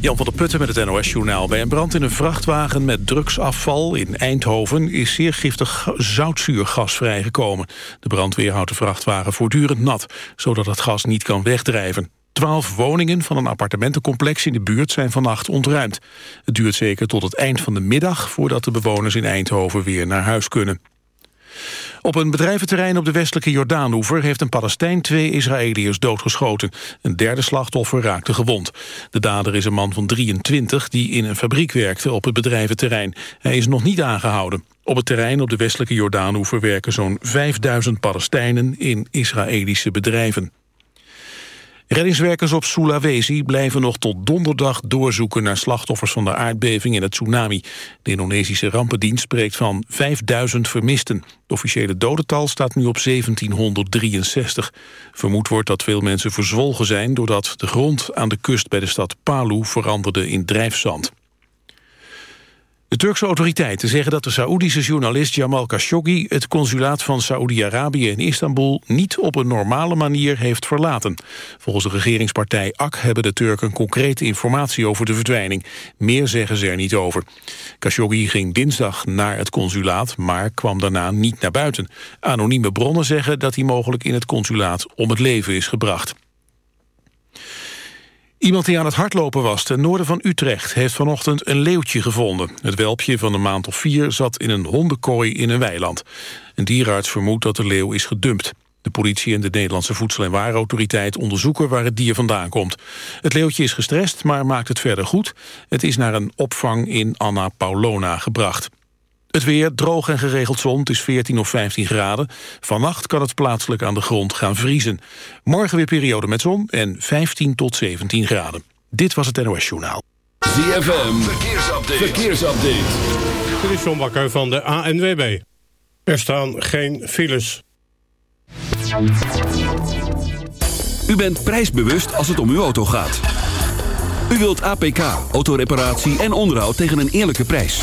Jan van der Putten met het NOS-journaal. Bij een brand in een vrachtwagen met drugsafval in Eindhoven... is zeer giftig zoutzuurgas vrijgekomen. De brandweer houdt de vrachtwagen voortdurend nat... zodat het gas niet kan wegdrijven. Twaalf woningen van een appartementencomplex in de buurt zijn vannacht ontruimd. Het duurt zeker tot het eind van de middag... voordat de bewoners in Eindhoven weer naar huis kunnen. Op een bedrijventerrein op de westelijke Jordaanoever... heeft een Palestijn twee Israëliërs doodgeschoten. Een derde slachtoffer raakte gewond. De dader is een man van 23 die in een fabriek werkte op het bedrijventerrein. Hij is nog niet aangehouden. Op het terrein op de westelijke Jordaanoever werken zo'n 5000 Palestijnen in Israëlische bedrijven. Reddingswerkers op Sulawesi blijven nog tot donderdag doorzoeken naar slachtoffers van de aardbeving en het tsunami. De Indonesische rampendienst spreekt van 5000 vermisten. Het officiële dodental staat nu op 1763. Vermoed wordt dat veel mensen verzwolgen zijn doordat de grond aan de kust bij de stad Palu veranderde in drijfzand. De Turkse autoriteiten zeggen dat de Saoedische journalist Jamal Khashoggi... het consulaat van Saoedi-Arabië in Istanbul niet op een normale manier heeft verlaten. Volgens de regeringspartij AK hebben de Turken concrete informatie over de verdwijning. Meer zeggen ze er niet over. Khashoggi ging dinsdag naar het consulaat, maar kwam daarna niet naar buiten. Anonieme bronnen zeggen dat hij mogelijk in het consulaat om het leven is gebracht. Iemand die aan het hardlopen was ten noorden van Utrecht... heeft vanochtend een leeuwtje gevonden. Het welpje van een maand of vier zat in een hondenkooi in een weiland. Een dierenarts vermoedt dat de leeuw is gedumpt. De politie en de Nederlandse Voedsel- en Warenautoriteit onderzoeken waar het dier vandaan komt. Het leeuwtje is gestrest, maar maakt het verder goed. Het is naar een opvang in Anna Paulona gebracht. Het weer, droog en geregeld zon, het is 14 of 15 graden. Vannacht kan het plaatselijk aan de grond gaan vriezen. Morgen weer periode met zon en 15 tot 17 graden. Dit was het NOS Journaal. ZFM, verkeersupdate. verkeersupdate. Dit is John Bakker van de ANWB. Er staan geen files. U bent prijsbewust als het om uw auto gaat. U wilt APK, autoreparatie en onderhoud tegen een eerlijke prijs.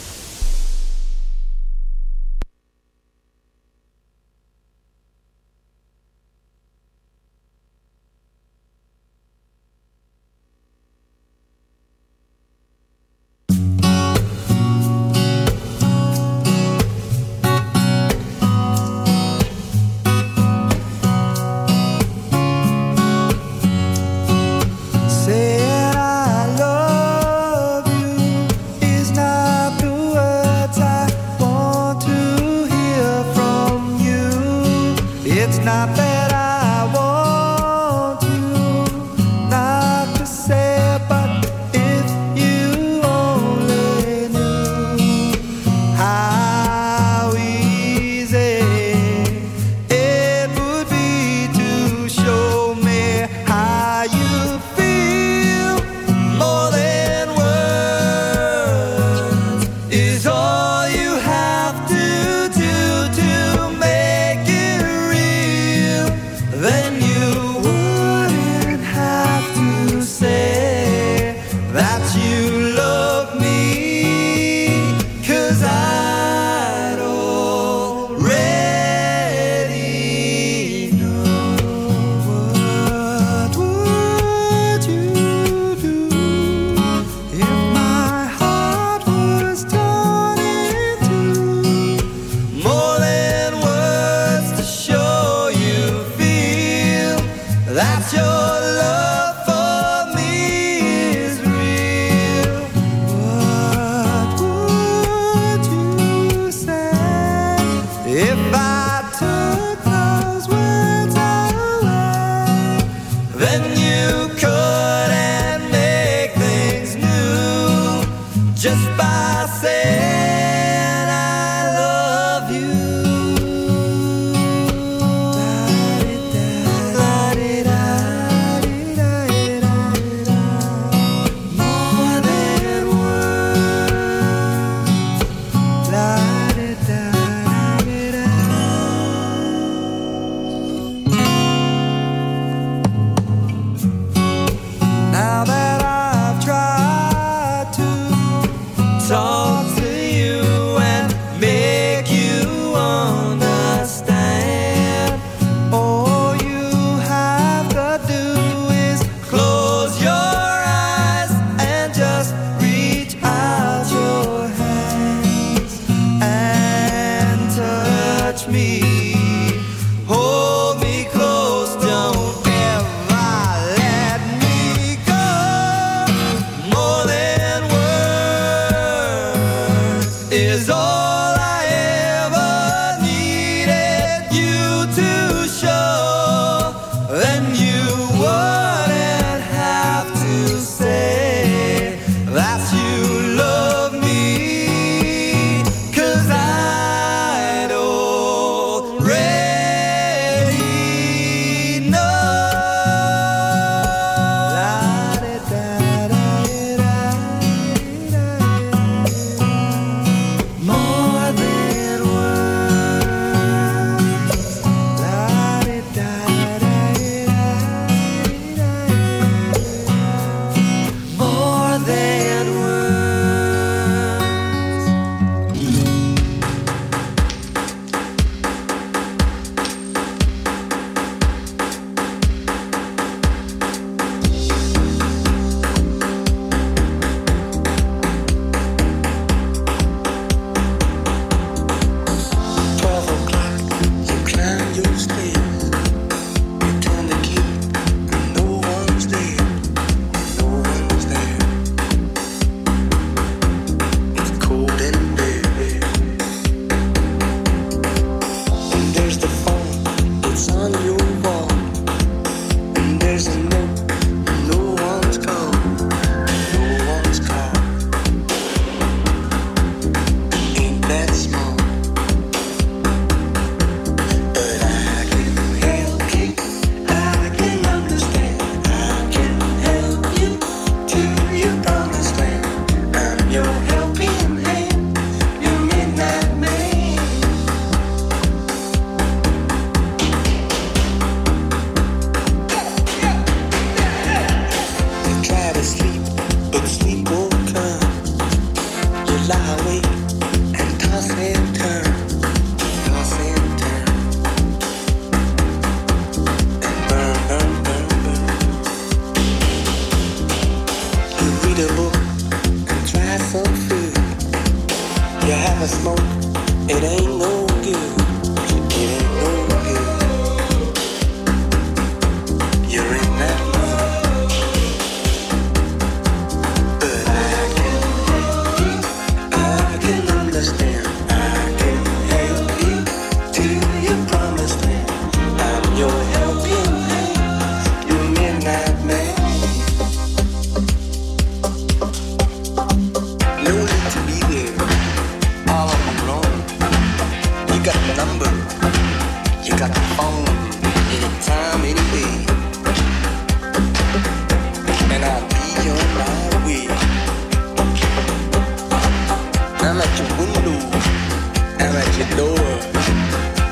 at your door.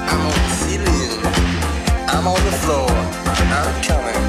I'm on the ceiling, I'm on the floor, I'm coming.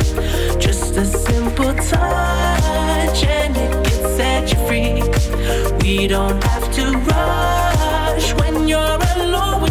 A simple touch and it you free. We don't have to rush when you're alone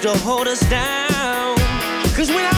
to hold us down. Cause when I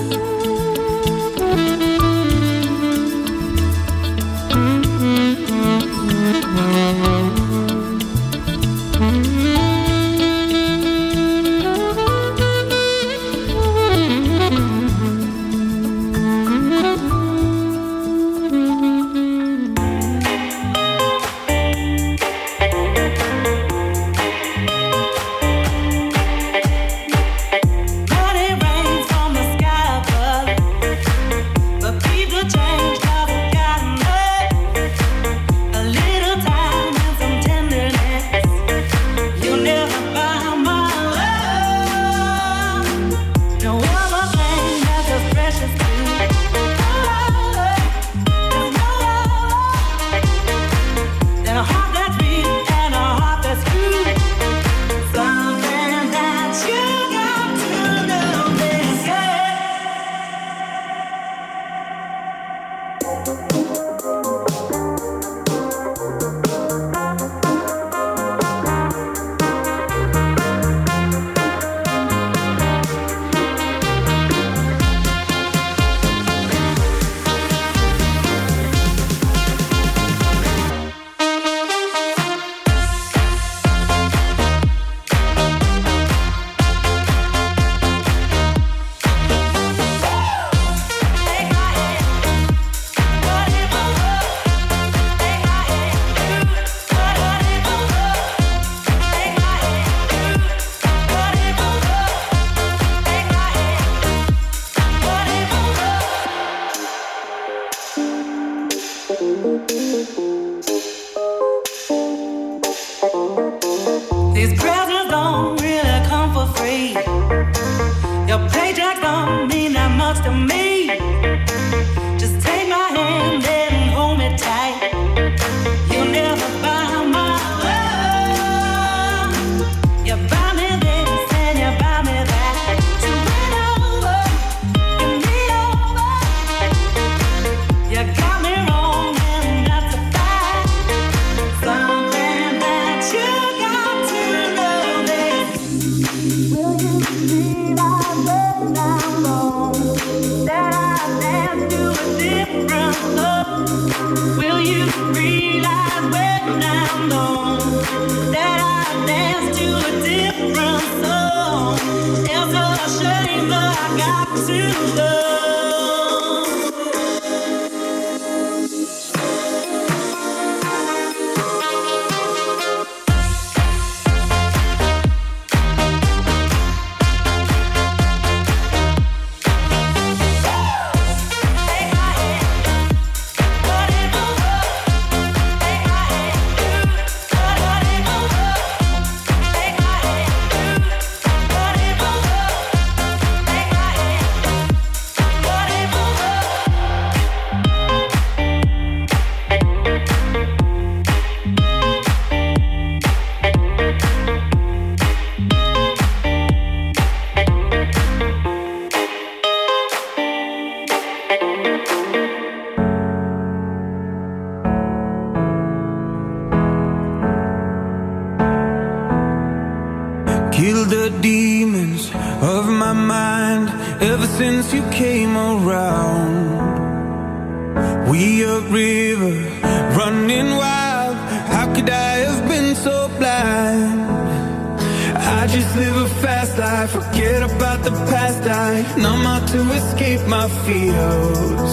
Escape my fears.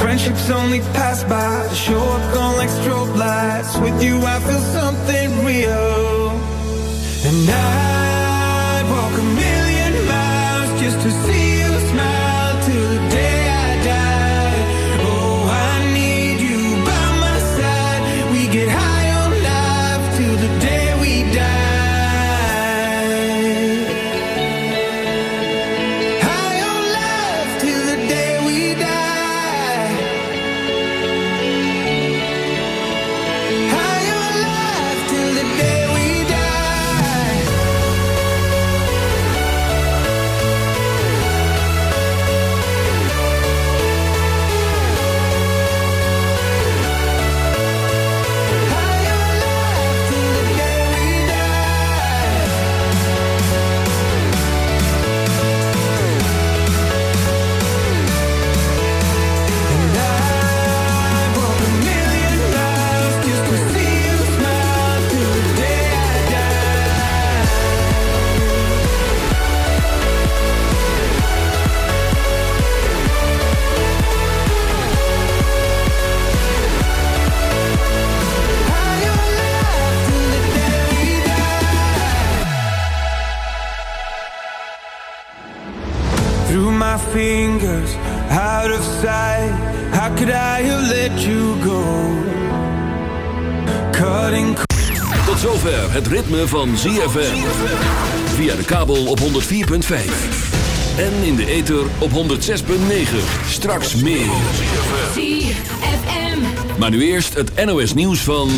Friendships only pass by, show up gone like strobe lights. With you, I feel something real. And I'd walk a million miles just to see fingers, out of sight. How could I have let you go? Cutting Tot zover het ritme van ZFM. Via de kabel op 104.5. En in de ether op 106.9. Straks meer. ZFM. Maar nu eerst het NOS nieuws van...